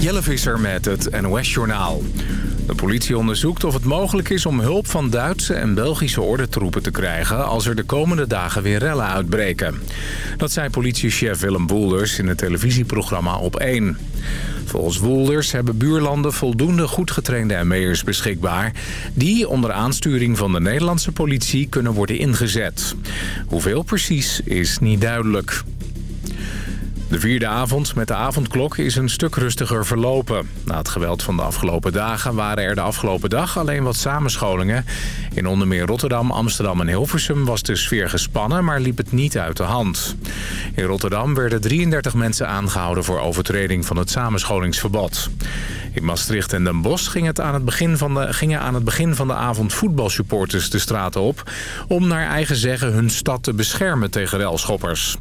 Jelle Visser met het NOS-journaal. De politie onderzoekt of het mogelijk is om hulp van Duitse en Belgische ordentroepen te krijgen... als er de komende dagen weer rellen uitbreken. Dat zei politiechef Willem Woelders in het televisieprogramma Op 1. Volgens Woelders hebben buurlanden voldoende goed getrainde ME'ers beschikbaar... die onder aansturing van de Nederlandse politie kunnen worden ingezet. Hoeveel precies is niet duidelijk. De vierde avond met de avondklok is een stuk rustiger verlopen. Na het geweld van de afgelopen dagen waren er de afgelopen dag alleen wat samenscholingen. In onder meer Rotterdam, Amsterdam en Hilversum was de sfeer gespannen, maar liep het niet uit de hand. In Rotterdam werden 33 mensen aangehouden voor overtreding van het samenscholingsverbod. In Maastricht en Den Bosch het aan het begin van de, gingen aan het begin van de avond voetbalsupporters de straten op... om naar eigen zeggen hun stad te beschermen tegen relschoppers.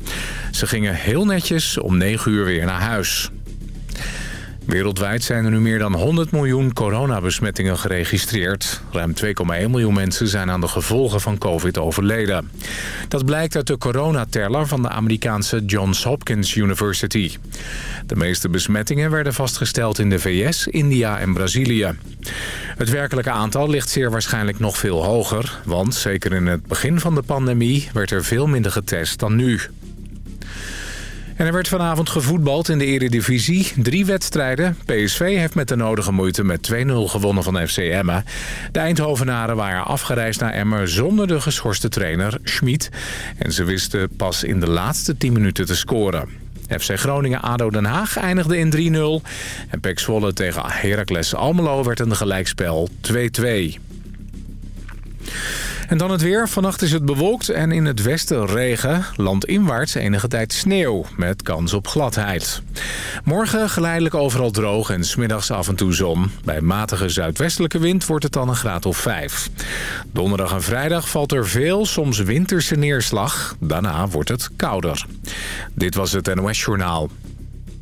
Ze gingen heel netjes om 9 uur weer naar huis. Wereldwijd zijn er nu meer dan 100 miljoen coronabesmettingen geregistreerd. Ruim 2,1 miljoen mensen zijn aan de gevolgen van covid overleden. Dat blijkt uit de coronateller van de Amerikaanse Johns Hopkins University. De meeste besmettingen werden vastgesteld in de VS, India en Brazilië. Het werkelijke aantal ligt zeer waarschijnlijk nog veel hoger... want zeker in het begin van de pandemie werd er veel minder getest dan nu. En er werd vanavond gevoetbald in de eredivisie. Drie wedstrijden. PSV heeft met de nodige moeite met 2-0 gewonnen van FC Emmen. De Eindhovenaren waren afgereisd naar Emmen zonder de geschorste trainer Schmid. En ze wisten pas in de laatste 10 minuten te scoren. FC Groningen-ADO Den Haag eindigde in 3-0. En Pek Zwolle tegen Heracles Almelo werd een gelijkspel 2-2. En dan het weer. Vannacht is het bewolkt en in het westen regen. Landinwaarts enige tijd sneeuw met kans op gladheid. Morgen geleidelijk overal droog en smiddags af en toe zon. Bij matige zuidwestelijke wind wordt het dan een graad of 5. Donderdag en vrijdag valt er veel, soms winterse neerslag. Daarna wordt het kouder. Dit was het NOS Journaal.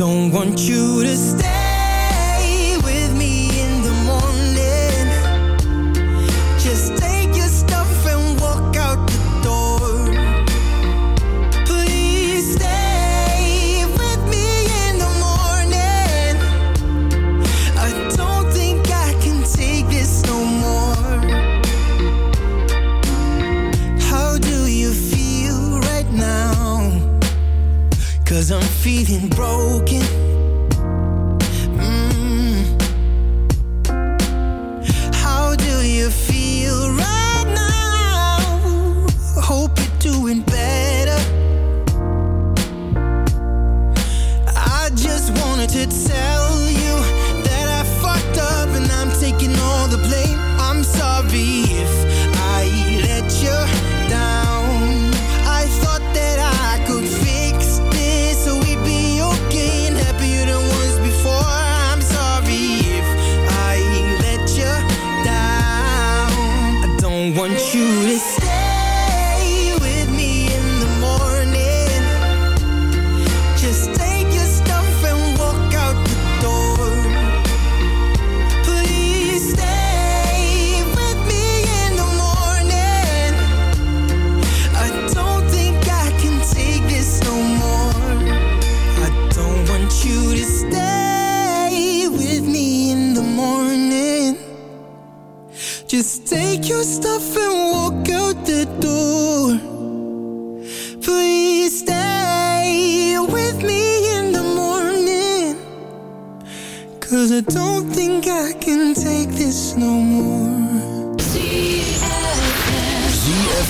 Please want you to in feeling broken.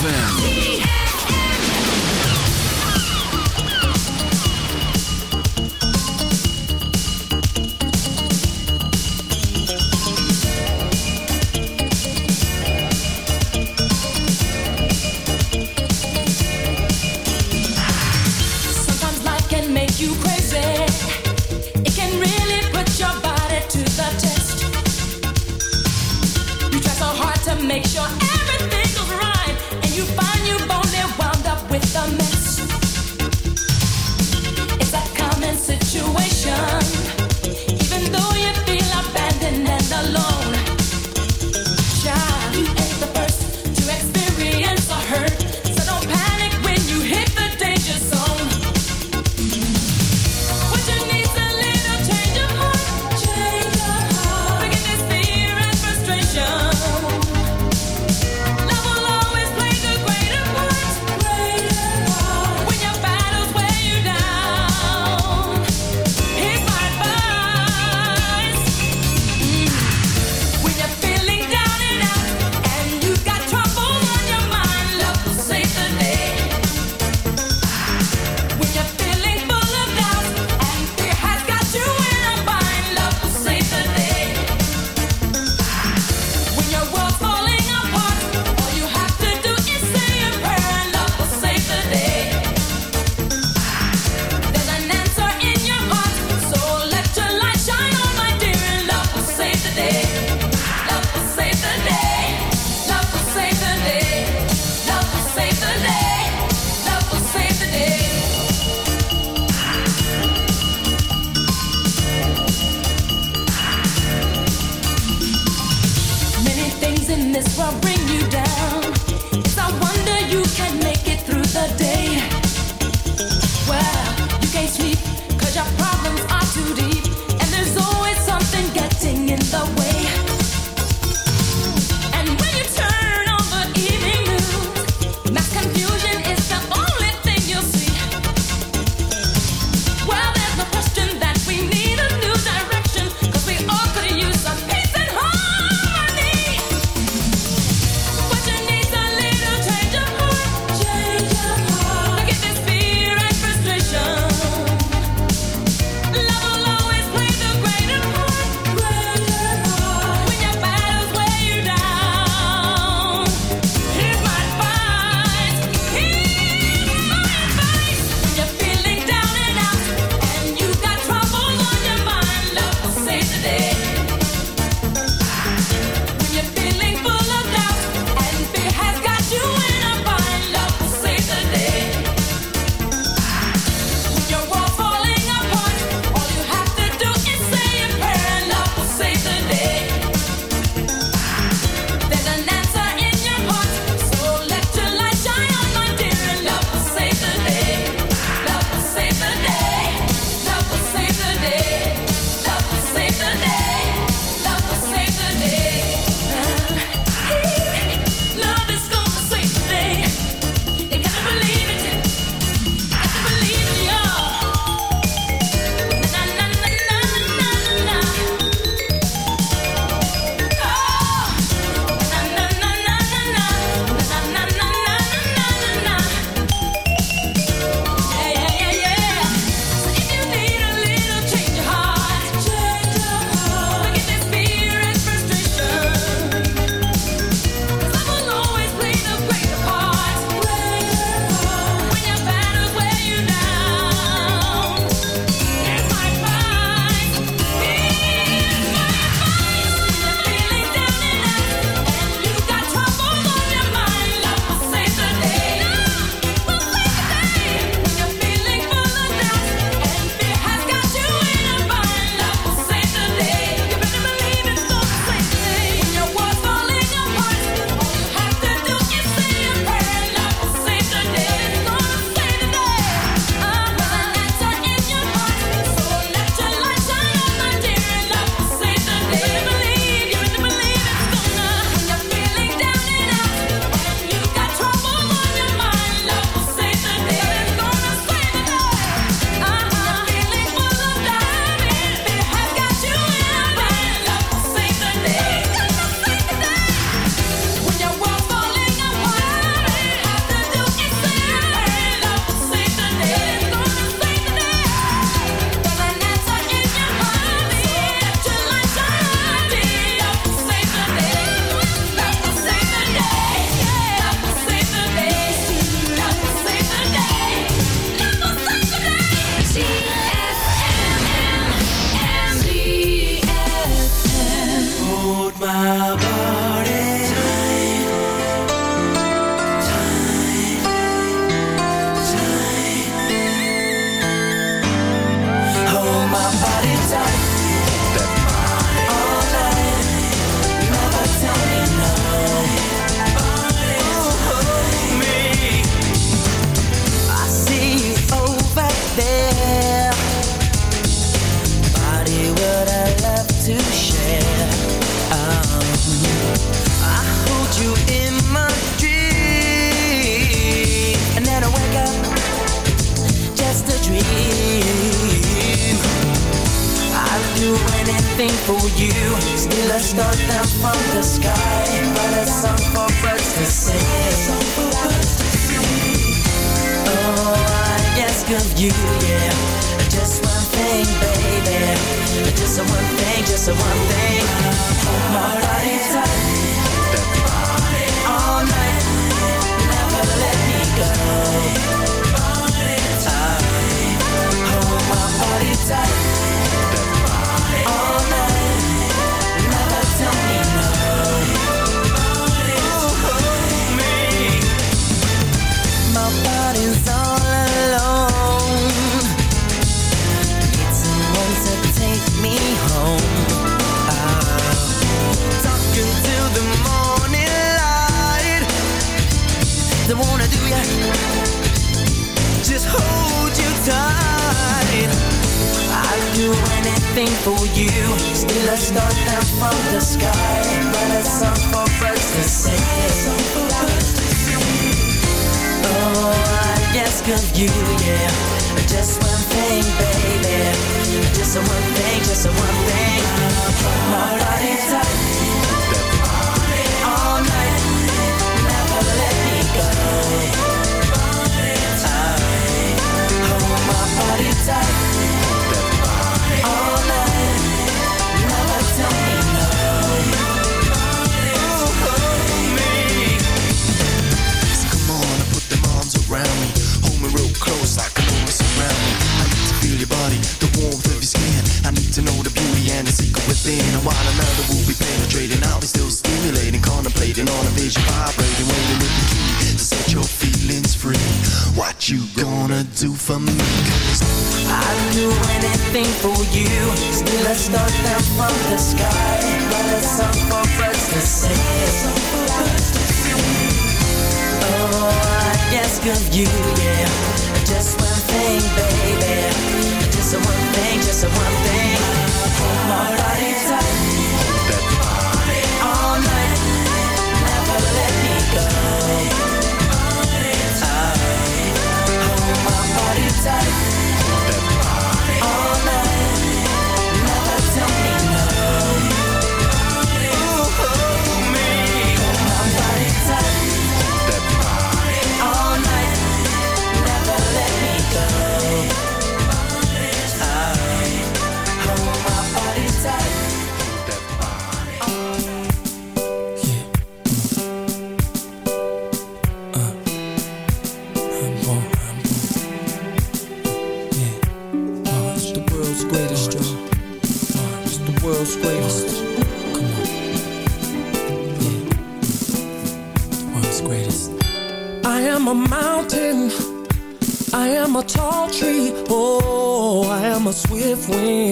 ZFM. Cause you're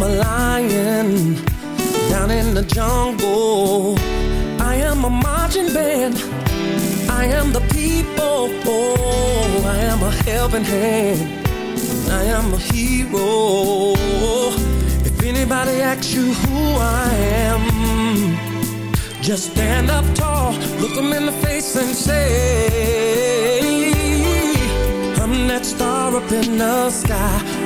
am a lion down in the jungle. I am a marching band. I am the people. Oh, I am a helping hand. I am a hero. If anybody asks you who I am, just stand up tall, look them in the face and say, I'm that star up in the sky.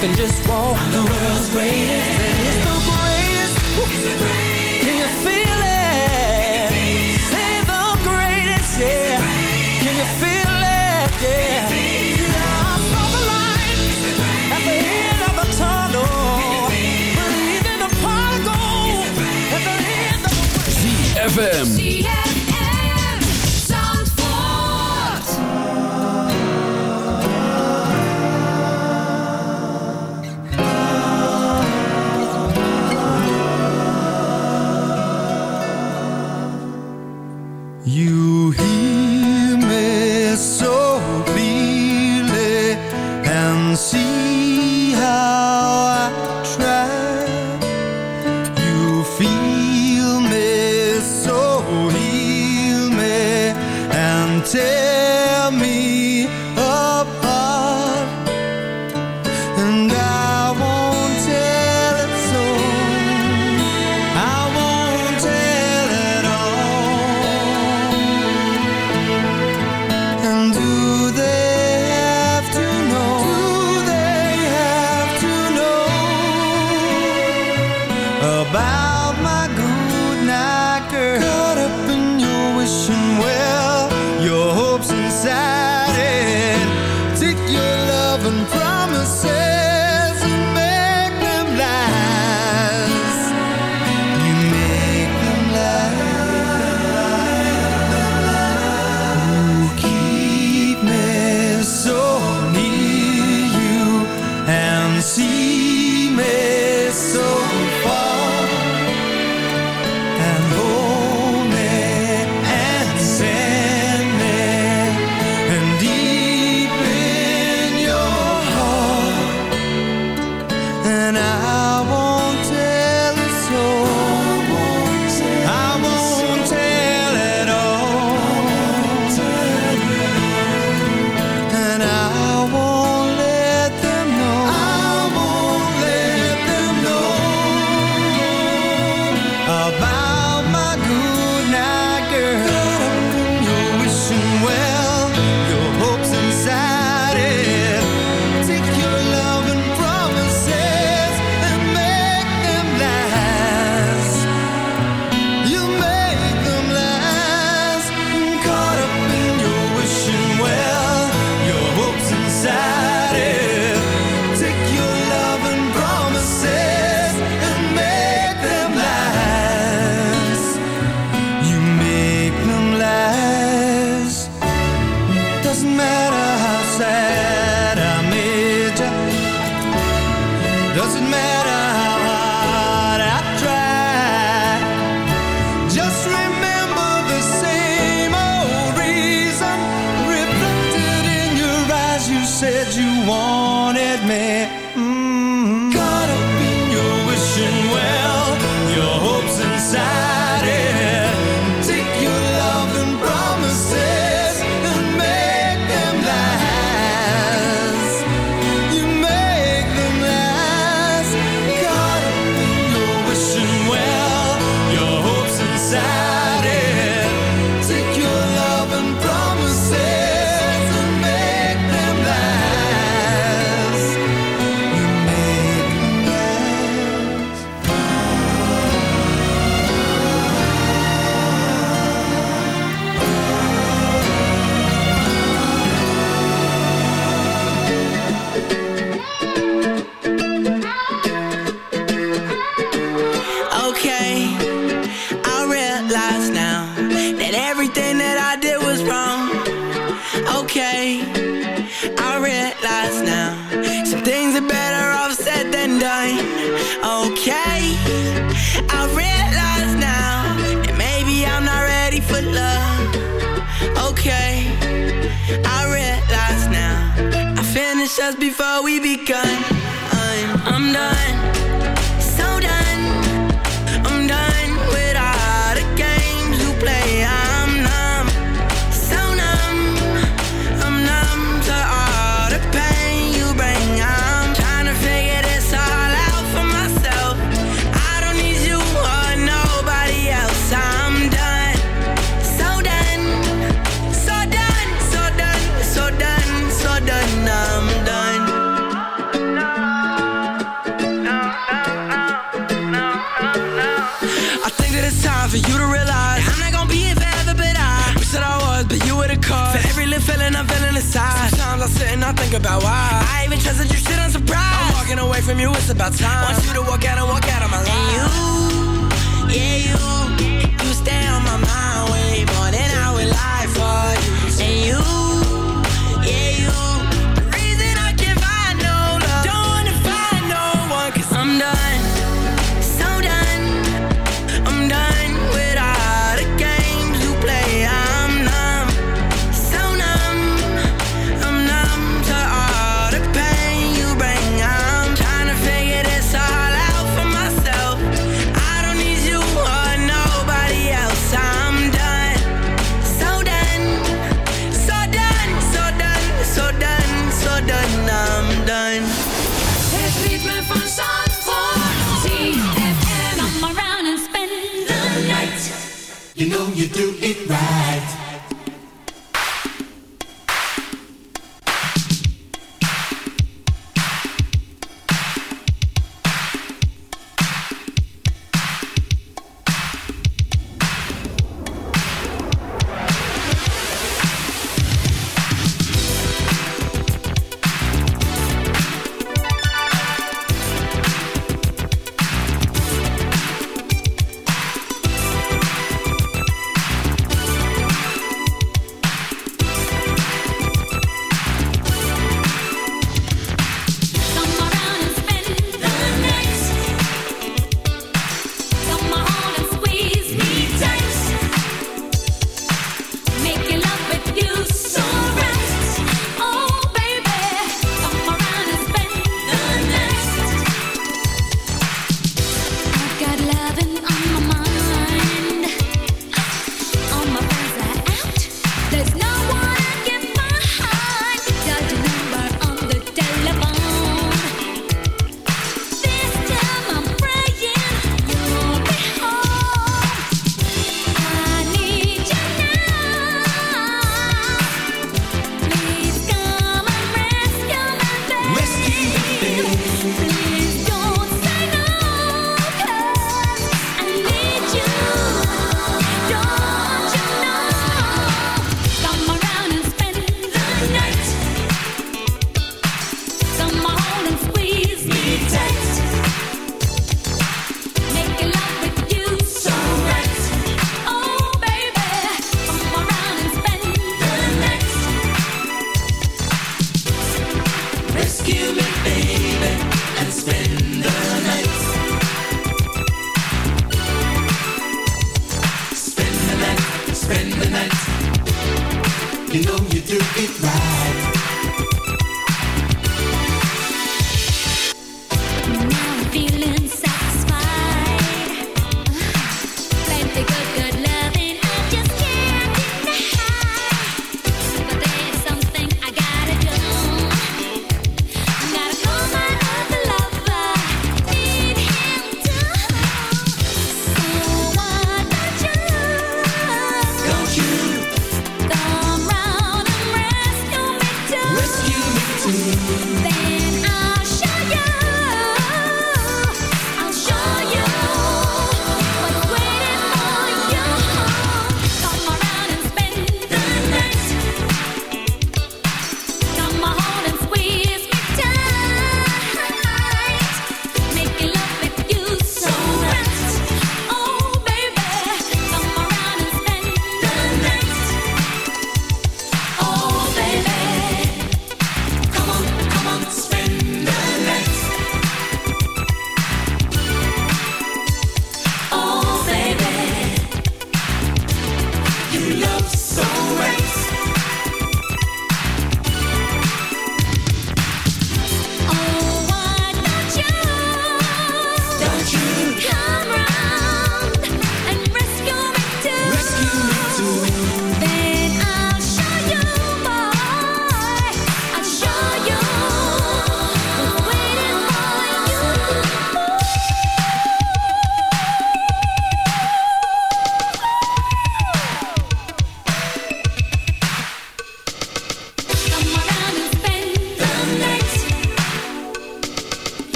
I just walk. The world's greatest. And I realize now I finished us before we begun. I'll sit I think about why. I even trusted you, shit, I'm. I'm walking away from you, it's about time. Want you to walk out and walk out of my life. And you, yeah, you, you stay on my mind way more than I would lie for you. And you.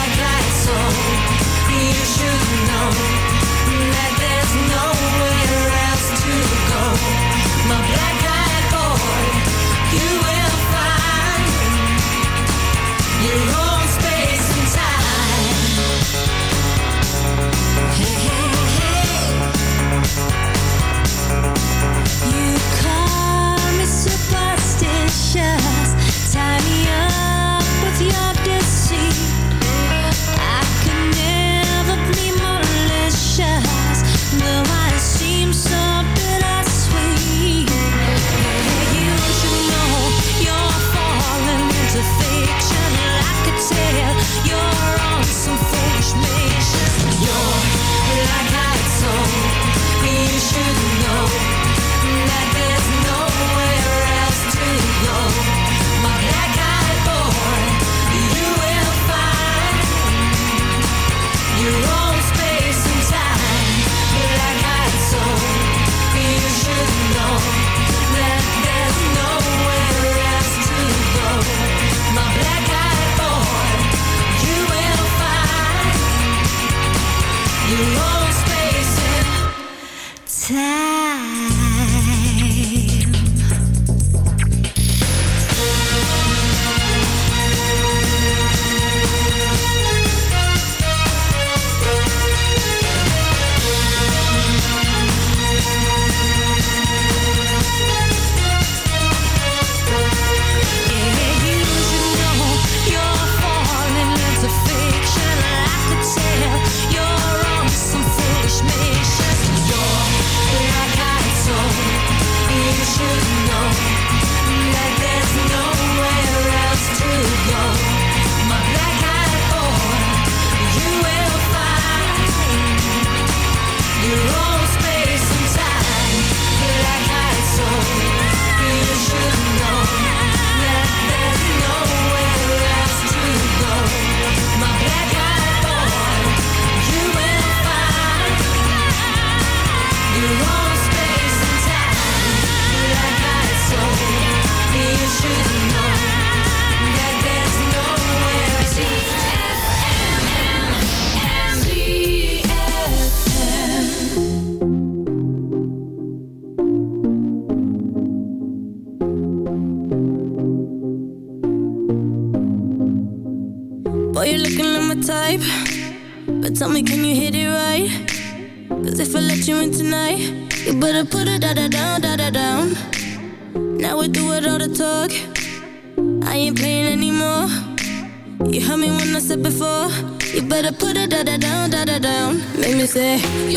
Like lights on say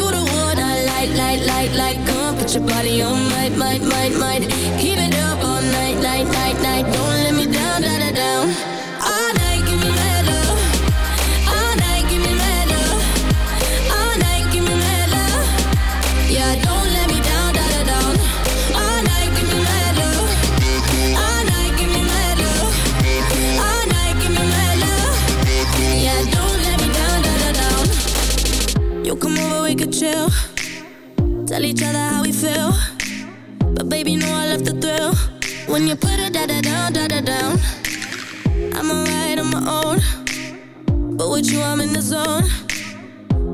with you, I'm in the zone.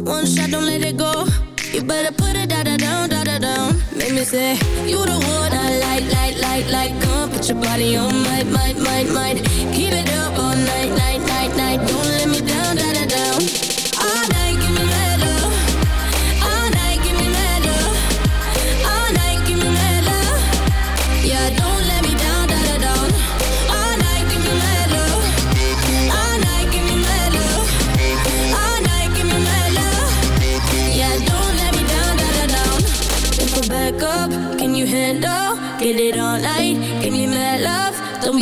One shot, don't let it go. You better put it da da down, da da down. Make me say, You the one I like, like, like, like. Come put your body on, might, might, might, might. Keep it up all night, night, night, night. Don't let me down.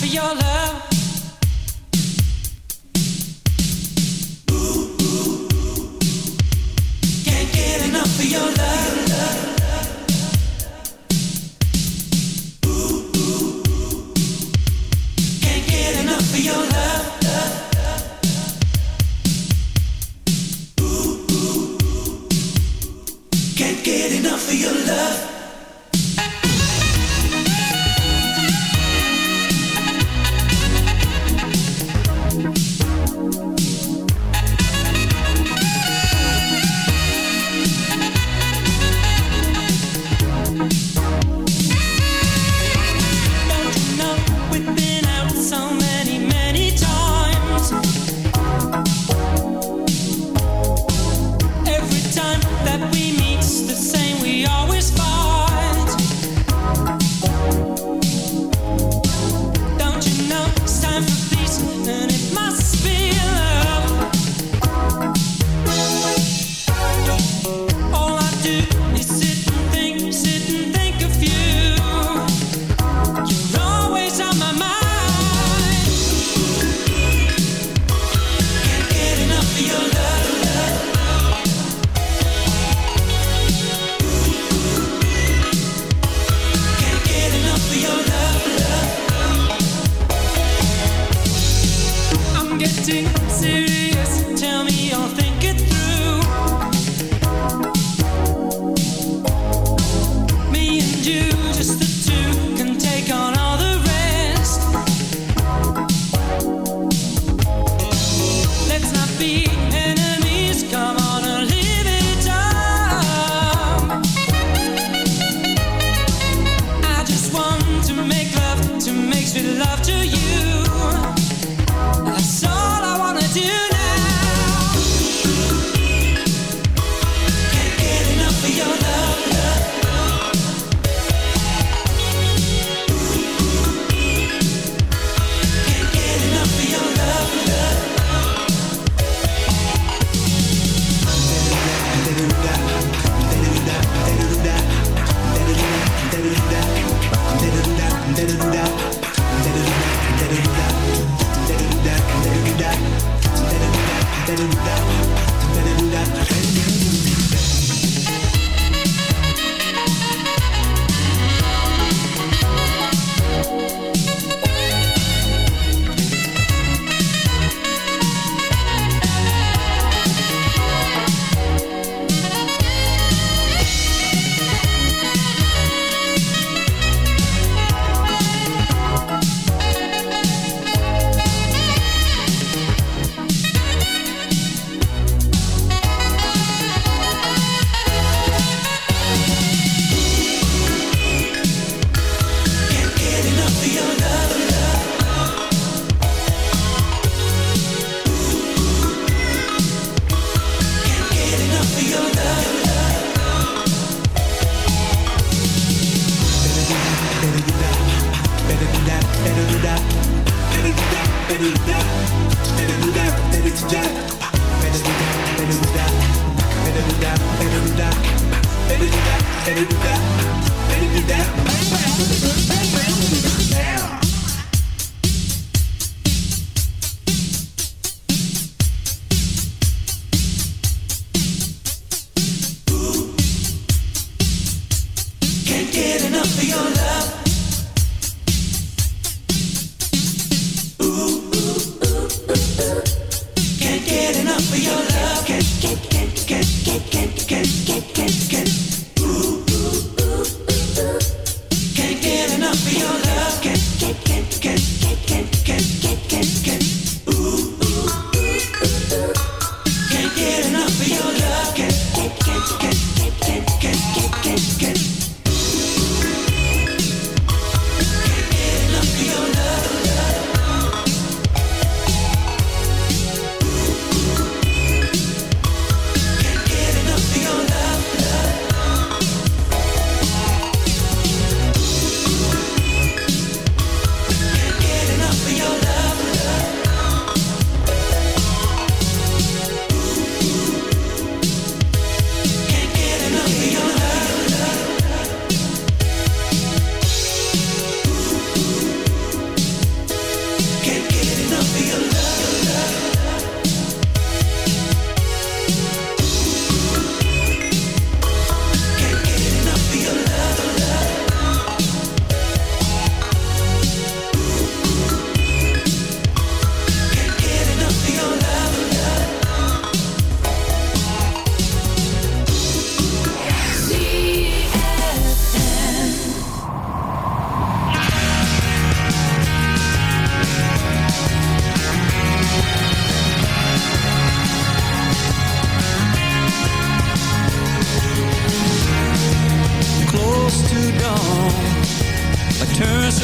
for your love.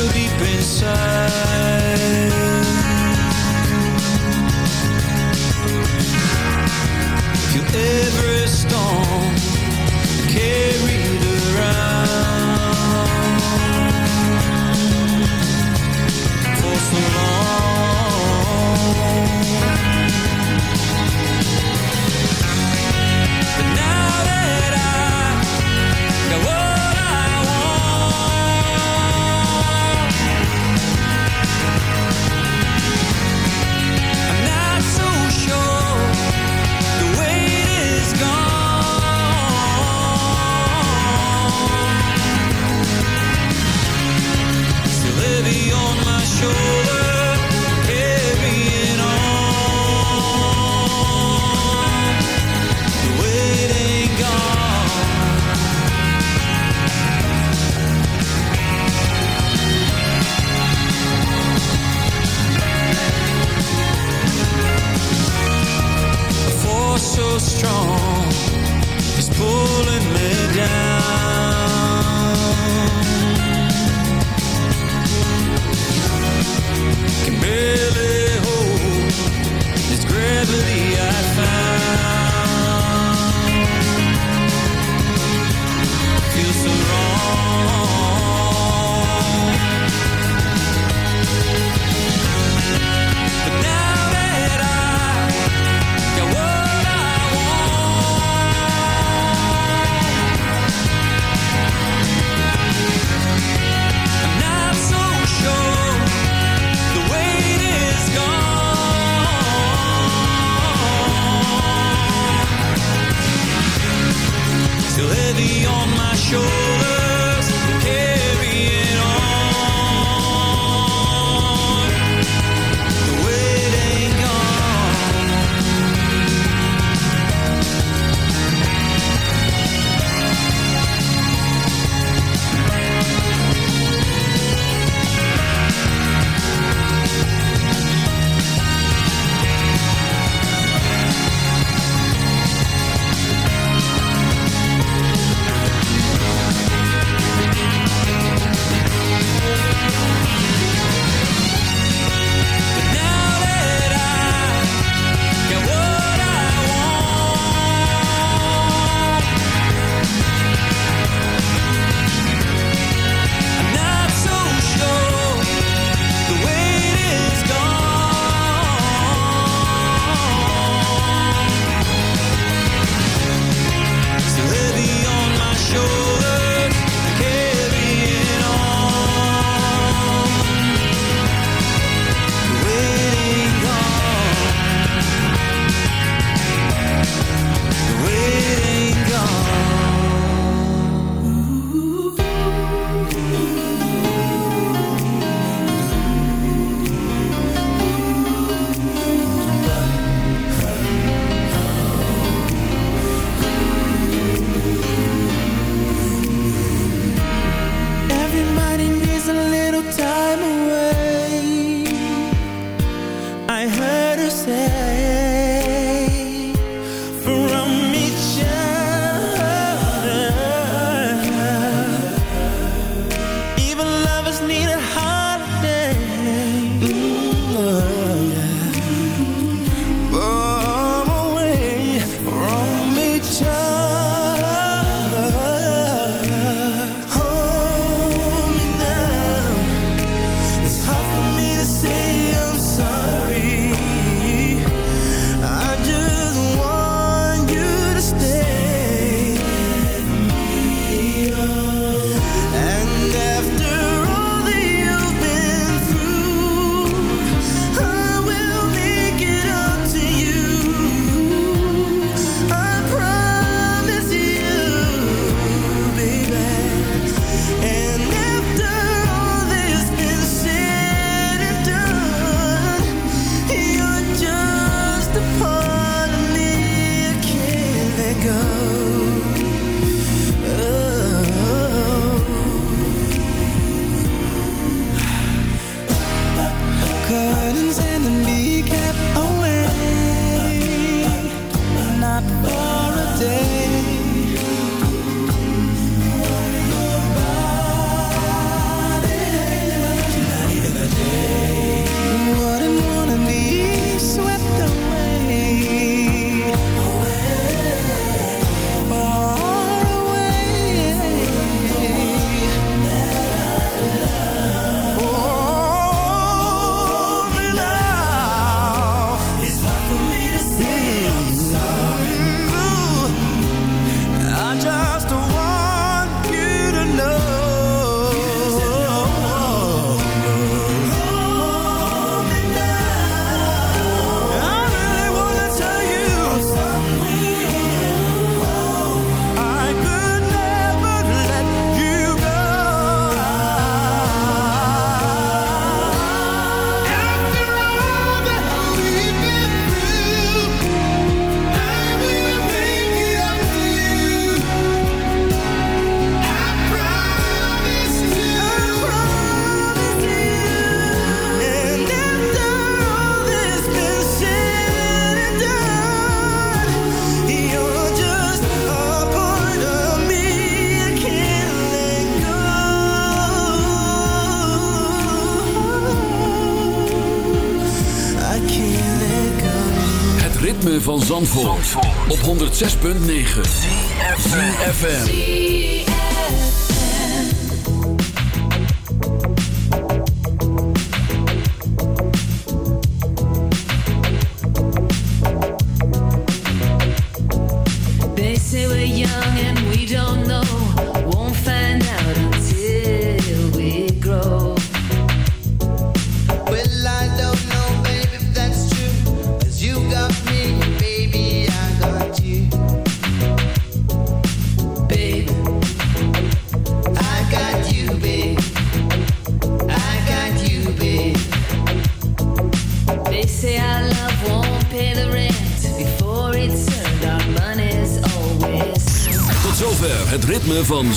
So deep. On op 106.9. FM.